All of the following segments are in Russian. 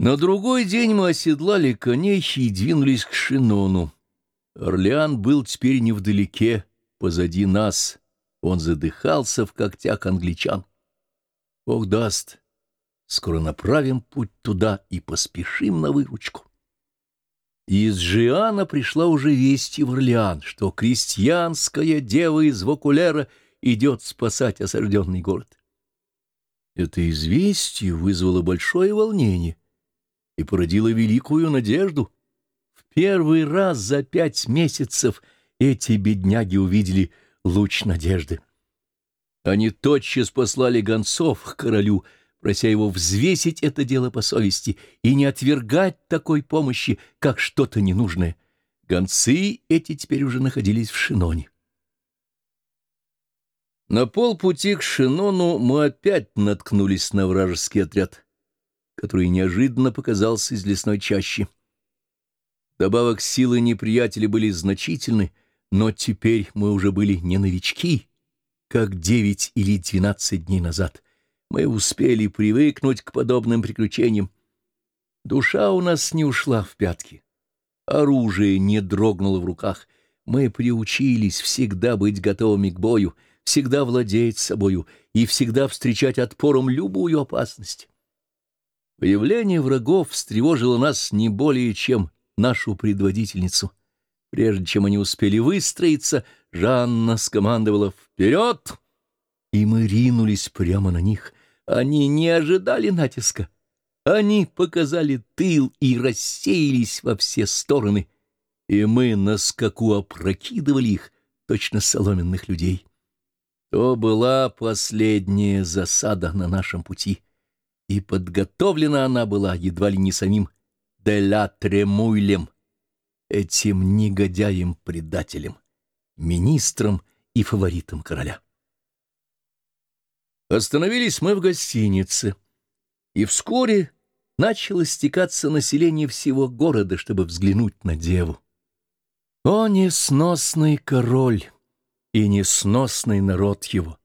На другой день мы оседлали коней и двинулись к Шинону. Орлеан был теперь невдалеке, позади нас. Он задыхался в когтях англичан. Бог даст, скоро направим путь туда и поспешим на выручку. Из Жиана пришла уже весть в Орлеан, что крестьянская дева из Вокулера идет спасать осажденный город. Это известие вызвало большое волнение — и породила великую надежду. В первый раз за пять месяцев эти бедняги увидели луч надежды. Они тотчас послали гонцов к королю, прося его взвесить это дело по совести и не отвергать такой помощи, как что-то ненужное. Гонцы эти теперь уже находились в Шиноне. На полпути к Шинону мы опять наткнулись на вражеский отряд — который неожиданно показался из лесной чащи. Добавок силы неприятеля были значительны, но теперь мы уже были не новички, как девять или двенадцать дней назад. Мы успели привыкнуть к подобным приключениям. Душа у нас не ушла в пятки. Оружие не дрогнуло в руках. Мы приучились всегда быть готовыми к бою, всегда владеть собою и всегда встречать отпором любую опасность. Появление врагов встревожило нас не более, чем нашу предводительницу. Прежде чем они успели выстроиться, Жанна скомандовала «Вперед!» И мы ринулись прямо на них. Они не ожидали натиска. Они показали тыл и рассеялись во все стороны. И мы на скаку опрокидывали их, точно соломенных людей. То была последняя засада на нашем пути — и подготовлена она была едва ли не самим Деля Тремуйлем, этим негодяем-предателем, министром и фаворитом короля. Остановились мы в гостинице, и вскоре начало стекаться население всего города, чтобы взглянуть на деву. О, несносный король и несносный народ его!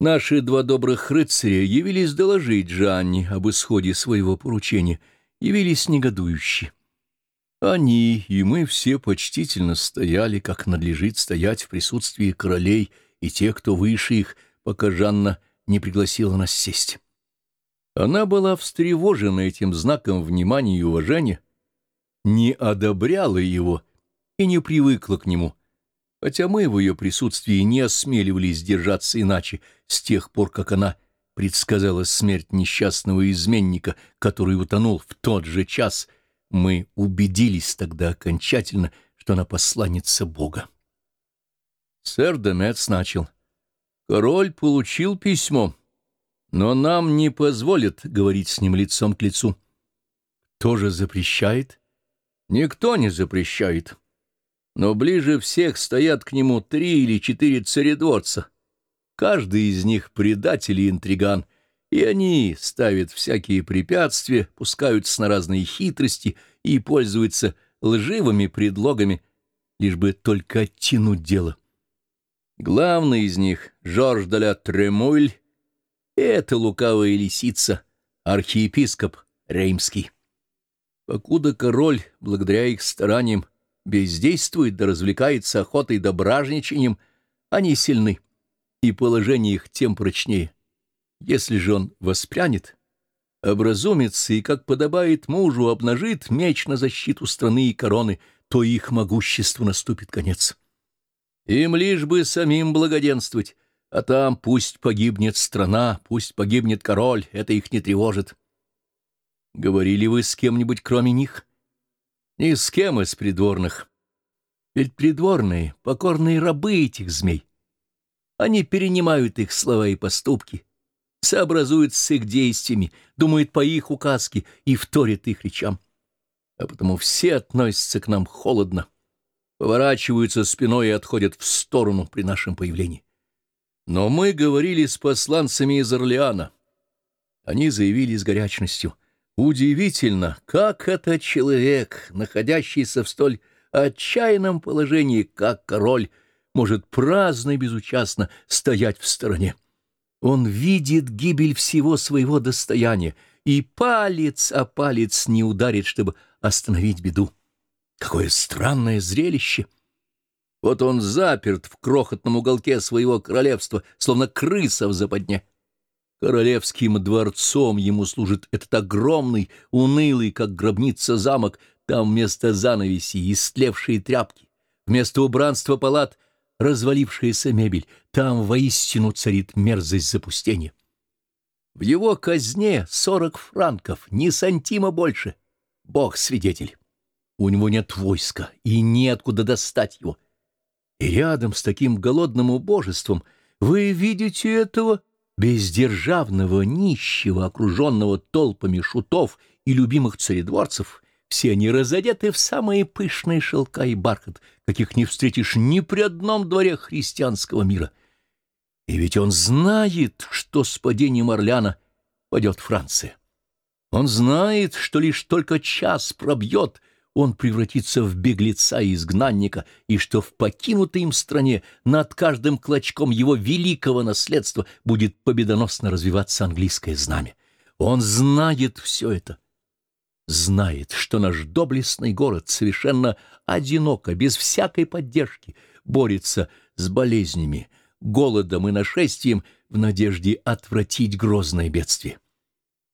Наши два добрых рыцаря явились доложить Жанне об исходе своего поручения, явились негодующие. Они и мы все почтительно стояли, как надлежит стоять в присутствии королей и тех, кто выше их, пока Жанна не пригласила нас сесть. Она была встревожена этим знаком внимания и уважения, не одобряла его и не привыкла к нему — хотя мы в ее присутствии не осмеливались держаться иначе с тех пор, как она предсказала смерть несчастного изменника, который утонул в тот же час, мы убедились тогда окончательно, что она посланница Бога. Сэр Демец начал. «Король получил письмо, но нам не позволят говорить с ним лицом к лицу». «Кто же запрещает?» «Никто не запрещает» но ближе всех стоят к нему три или четыре царедворца. Каждый из них предатель и интриган, и они ставят всякие препятствия, пускаются на разные хитрости и пользуются лживыми предлогами, лишь бы только оттянуть дело. Главный из них — Жорж де Тремуль, это лукавая лисица, архиепископ Реймский. Покуда король, благодаря их стараниям, бездействует да развлекается охотой да бражничанием, они сильны, и положение их тем прочнее. Если же он воспрянет, образумится и, как подобает мужу, обнажит меч на защиту страны и короны, то их могуществу наступит конец. Им лишь бы самим благоденствовать, а там пусть погибнет страна, пусть погибнет король, это их не тревожит. Говорили вы с кем-нибудь, кроме них?» Ни с кем из придворных. Ведь придворные — покорные рабы этих змей. Они перенимают их слова и поступки, сообразуют с их действиями, думают по их указке и вторят их речам. А потому все относятся к нам холодно, поворачиваются спиной и отходят в сторону при нашем появлении. Но мы говорили с посланцами из Орлеана. Они заявили с горячностью — Удивительно, как этот человек, находящийся в столь отчаянном положении, как король, может праздно и безучастно стоять в стороне. Он видит гибель всего своего достояния и палец о палец не ударит, чтобы остановить беду. Какое странное зрелище! Вот он заперт в крохотном уголке своего королевства, словно крыса в западне. Королевским дворцом ему служит этот огромный, унылый, как гробница замок, там вместо занавеси истлевшие тряпки, вместо убранства палат — развалившаяся мебель, там воистину царит мерзость запустения. В его казне сорок франков, ни сантима больше. Бог свидетель. У него нет войска, и неоткуда достать его. И рядом с таким голодным убожеством вы видите этого бездержавного нищего, окруженного толпами шутов и любимых царедворцев. Все они разодеты в самые пышные шелка и бархат, каких не встретишь ни при одном дворе христианского мира. И ведь он знает, что с падением Орляна падет Франция. Он знает, что лишь только час пробьет, он превратится в беглеца и изгнанника, и что в покинутой им стране над каждым клочком его великого наследства будет победоносно развиваться английское знамя. Он знает все это. Знает, что наш доблестный город совершенно одиноко, без всякой поддержки, борется с болезнями, голодом и нашествием в надежде отвратить грозное бедствие.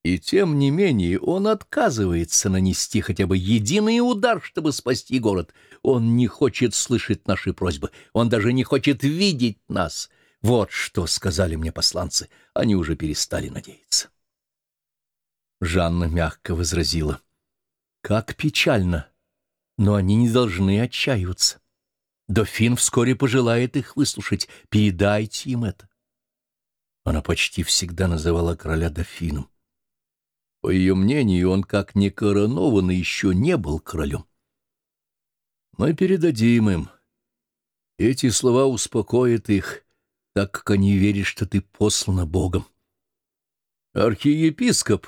И тем не менее он отказывается нанести хотя бы единый удар, чтобы спасти город. Он не хочет слышать наши просьбы, он даже не хочет видеть нас. Вот что сказали мне посланцы, они уже перестали надеяться. Жанна мягко возразила. Как печально, но они не должны отчаиваться. Дофин вскоре пожелает их выслушать, передайте им это. Она почти всегда называла короля дофином. По ее мнению, он, как не коронованный, еще не был королем. Мы передадим им. Эти слова успокоят их, так как они верят, что ты послана Богом. Архиепископ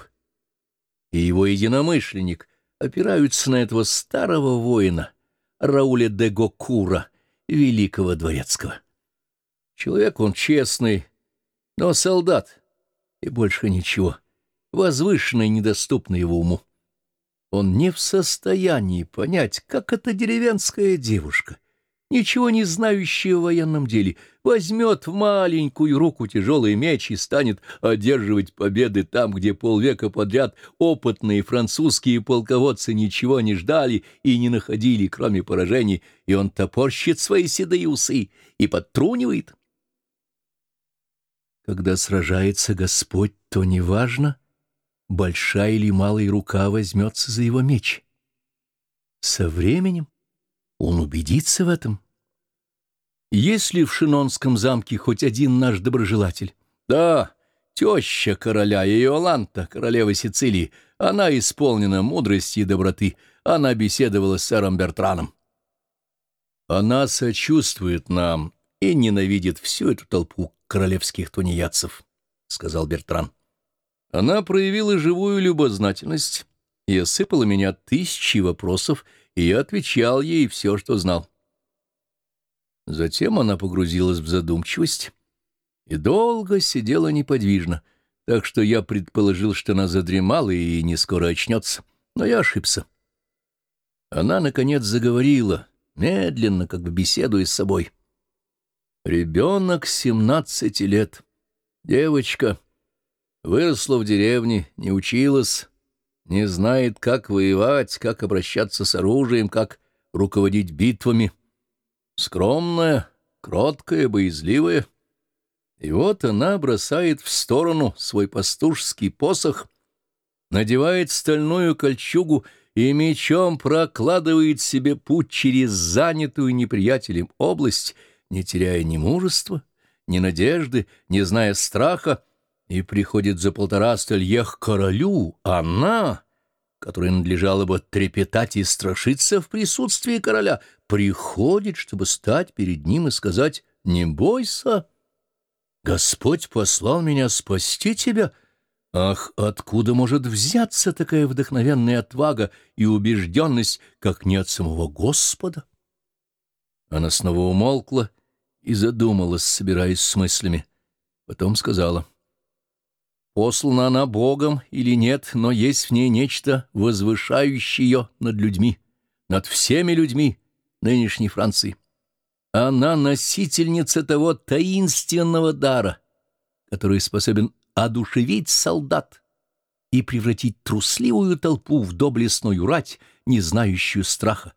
и его единомышленник опираются на этого старого воина, Рауля де Гокура, великого дворецкого. Человек он честный, но солдат, и больше ничего возвышенно и его уму. Он не в состоянии понять, как эта деревенская девушка, ничего не знающая в военном деле, возьмет в маленькую руку тяжелый меч и станет одерживать победы там, где полвека подряд опытные французские полководцы ничего не ждали и не находили, кроме поражений, и он топорщит свои седые усы и подтрунивает. Когда сражается Господь, то неважно, большая или малая рука возьмется за его меч. Со временем он убедится в этом. Есть ли в Шинонском замке хоть один наш доброжелатель? Да, теща короля Иоланта, королева Сицилии. Она исполнена мудрости и доброты. Она беседовала с сэром Бертраном. Она сочувствует нам и ненавидит всю эту толпу королевских тунеядцев, — сказал Бертран. Она проявила живую любознательность и осыпала меня тысячи вопросов, и я отвечал ей все, что знал. Затем она погрузилась в задумчивость и долго сидела неподвижно, так что я предположил, что она задремала и не скоро очнется, но я ошибся. Она, наконец, заговорила, медленно, как бы беседуя с собой. «Ребенок семнадцати лет. Девочка». Выросла в деревне, не училась, не знает, как воевать, как обращаться с оружием, как руководить битвами. Скромная, кроткая, боязливая. И вот она бросает в сторону свой пастушский посох, надевает стальную кольчугу и мечом прокладывает себе путь через занятую неприятелем область, не теряя ни мужества, ни надежды, не зная страха, и приходит за полтора столье к королю, она, которой надлежало бы трепетать и страшиться в присутствии короля, приходит, чтобы стать перед ним и сказать «Не бойся, Господь послал меня спасти тебя». Ах, откуда может взяться такая вдохновенная отвага и убежденность, как не от самого Господа? Она снова умолкла и задумалась, собираясь с мыслями. Потом сказала — послана она Богом или нет, но есть в ней нечто возвышающее ее над людьми, над всеми людьми нынешней Франции. Она носительница того таинственного дара, который способен одушевить солдат и превратить трусливую толпу в доблестную рать, не знающую страха.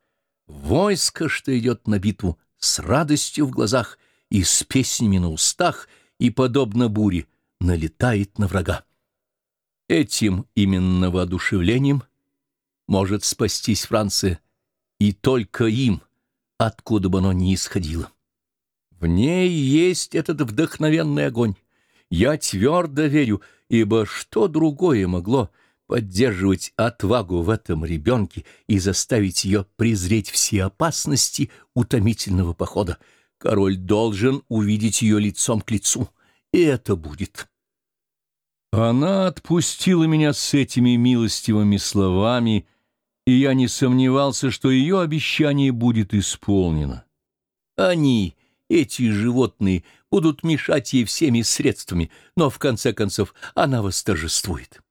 Войско, что идет на битву, с радостью в глазах и с песнями на устах, и, подобно буре, налетает на врага. Этим именно воодушевлением может спастись Франция, и только им, откуда бы оно ни исходило. В ней есть этот вдохновенный огонь. Я твердо верю, ибо что другое могло поддерживать отвагу в этом ребенке и заставить ее презреть все опасности утомительного похода? Король должен увидеть ее лицом к лицу, и это будет. Она отпустила меня с этими милостивыми словами, и я не сомневался, что ее обещание будет исполнено. Они, эти животные, будут мешать ей всеми средствами, но в конце концов она восторжествует.